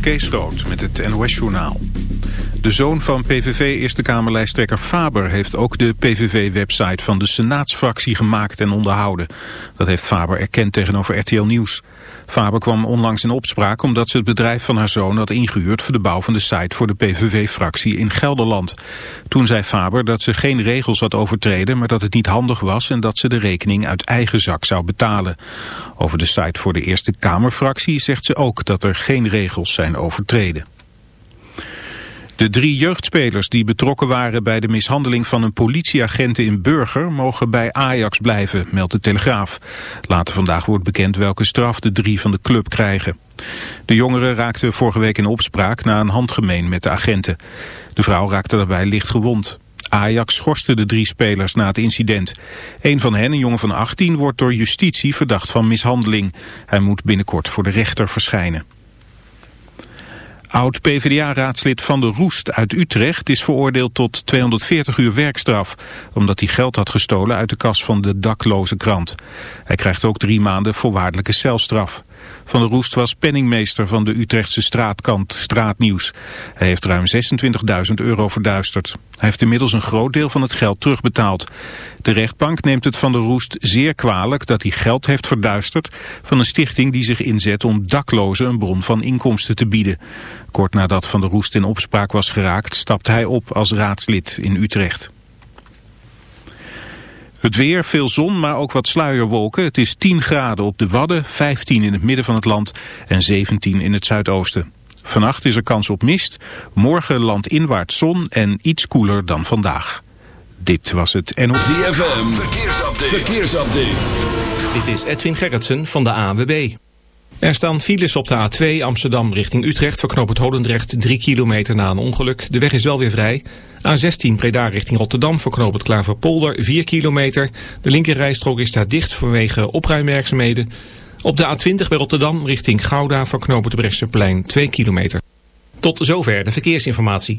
Kees Rood met het NOS-journaal. De zoon van PVV Eerste Kamerlijsttrekker Faber heeft ook de PVV-website van de Senaatsfractie gemaakt en onderhouden. Dat heeft Faber erkend tegenover RTL Nieuws. Faber kwam onlangs in opspraak omdat ze het bedrijf van haar zoon had ingehuurd voor de bouw van de site voor de PVV-fractie in Gelderland. Toen zei Faber dat ze geen regels had overtreden, maar dat het niet handig was en dat ze de rekening uit eigen zak zou betalen. Over de site voor de Eerste Kamerfractie zegt ze ook dat er geen regels zijn overtreden. De drie jeugdspelers die betrokken waren bij de mishandeling van een politieagent in Burger mogen bij Ajax blijven, meldt de Telegraaf. Later vandaag wordt bekend welke straf de drie van de club krijgen. De jongeren raakten vorige week in opspraak na een handgemeen met de agenten. De vrouw raakte daarbij licht gewond. Ajax schorste de drie spelers na het incident. Een van hen, een jongen van 18, wordt door justitie verdacht van mishandeling. Hij moet binnenkort voor de rechter verschijnen. Oud-PVDA-raadslid Van der Roest uit Utrecht is veroordeeld tot 240 uur werkstraf, omdat hij geld had gestolen uit de kas van de dakloze krant. Hij krijgt ook drie maanden voorwaardelijke celstraf. Van der Roest was penningmeester van de Utrechtse straatkant Straatnieuws. Hij heeft ruim 26.000 euro verduisterd. Hij heeft inmiddels een groot deel van het geld terugbetaald. De rechtbank neemt het Van der Roest zeer kwalijk dat hij geld heeft verduisterd van een stichting die zich inzet om daklozen een bron van inkomsten te bieden. Kort nadat Van der Roest in opspraak was geraakt stapte hij op als raadslid in Utrecht. Het weer, veel zon, maar ook wat sluierwolken. Het is 10 graden op de Wadden, 15 in het midden van het land en 17 in het zuidoosten. Vannacht is er kans op mist, morgen landinwaarts zon en iets koeler dan vandaag. Dit was het NOS. ZFM, verkeersupdate. verkeersupdate. Dit is Edwin Gerritsen van de ANWB. Er staan files op de A2 Amsterdam richting Utrecht... verknoopt het Holendrecht 3 kilometer na een ongeluk. De weg is wel weer vrij. A16 Breda richting Rotterdam verknoopt het Klaverpolder 4 kilometer. De linkerrijstrook is daar dicht vanwege opruimwerkzaamheden. Op de A20 bij Rotterdam richting Gouda verknoopt het Brechtseplein 2 kilometer. Tot zover de verkeersinformatie.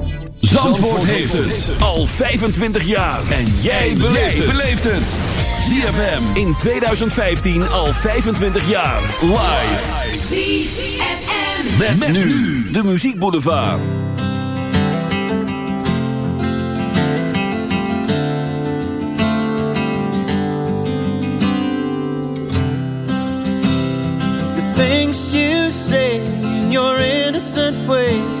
Zandvoort heeft het al 25 jaar. En jij beleeft het. ZFM in 2015 al 25 jaar. Live. ZFM. Met, met nu de muziekboulevard. The things you say in your innocent way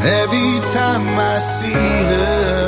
Every time I see her.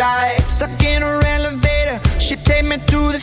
Stuck in her elevator, she take me to the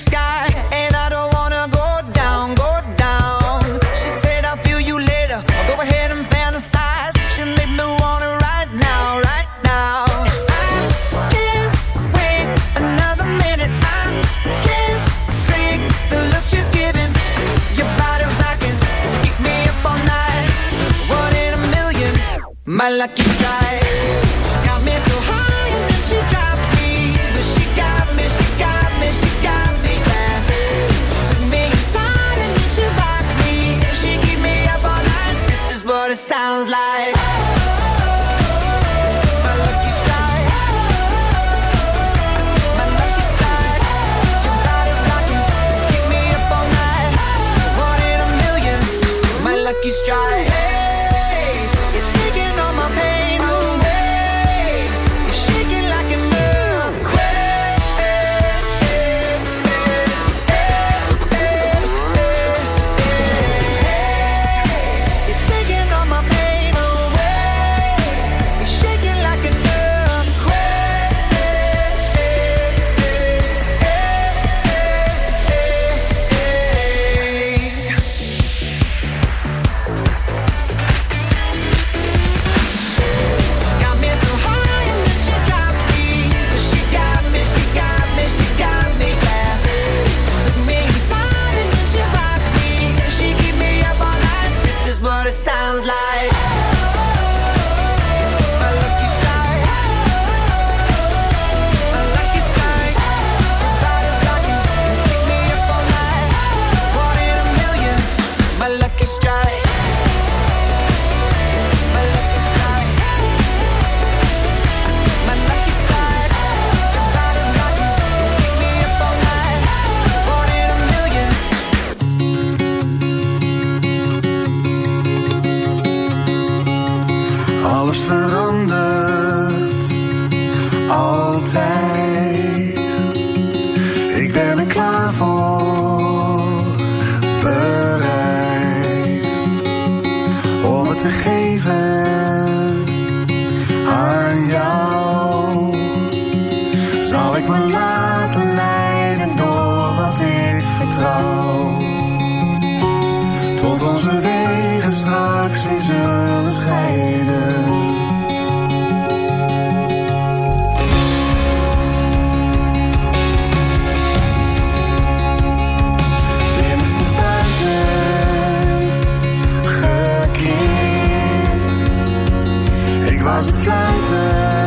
als het fluiten.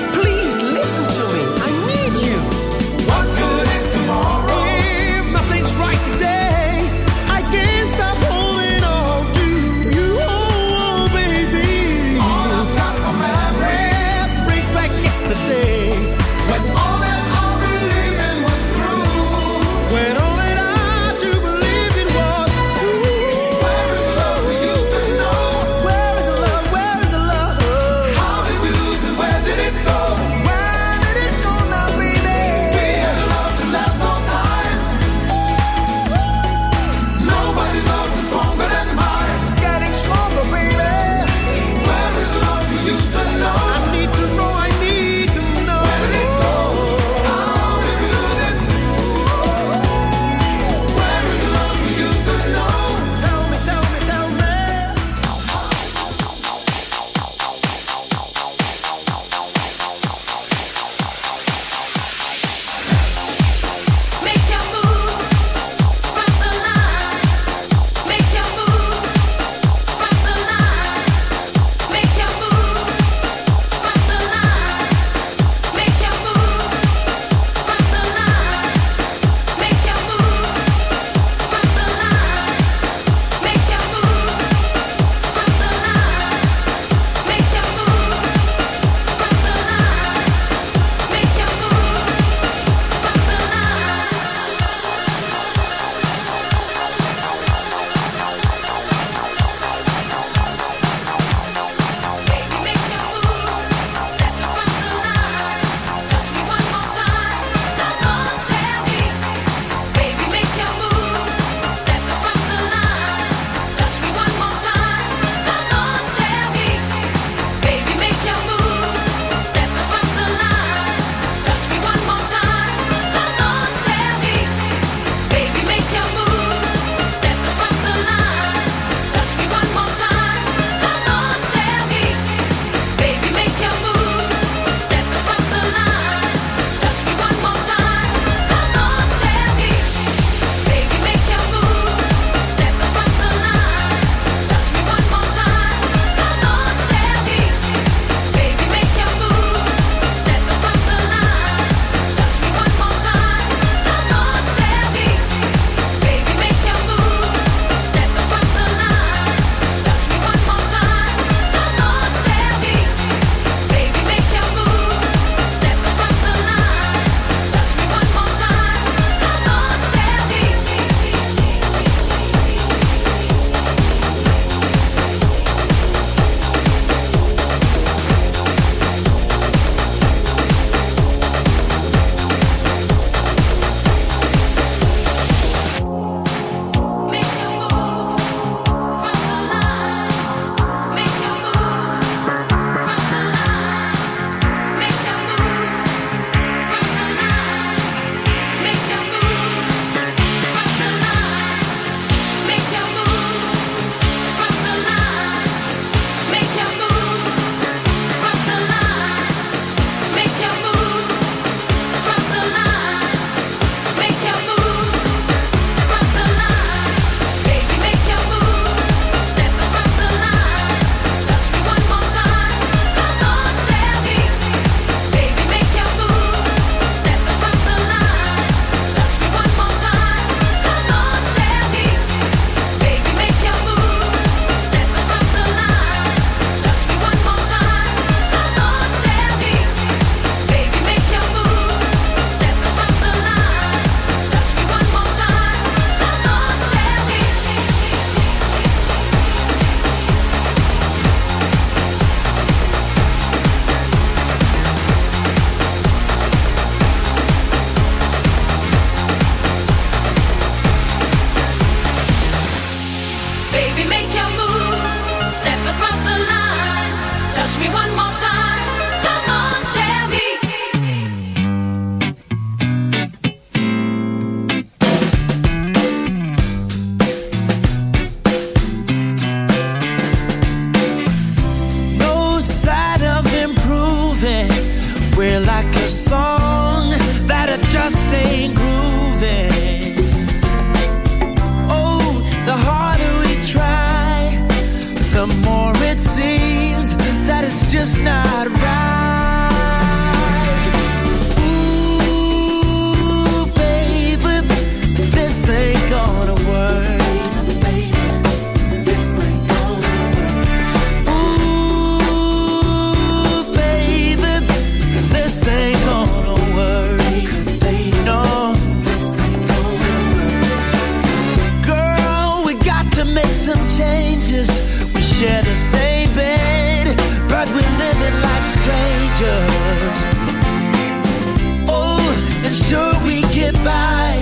goodbye.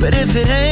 But if it ain't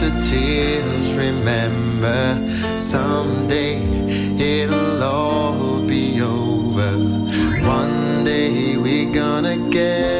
to tears. Remember, someday it'll all be over. One day we're gonna get.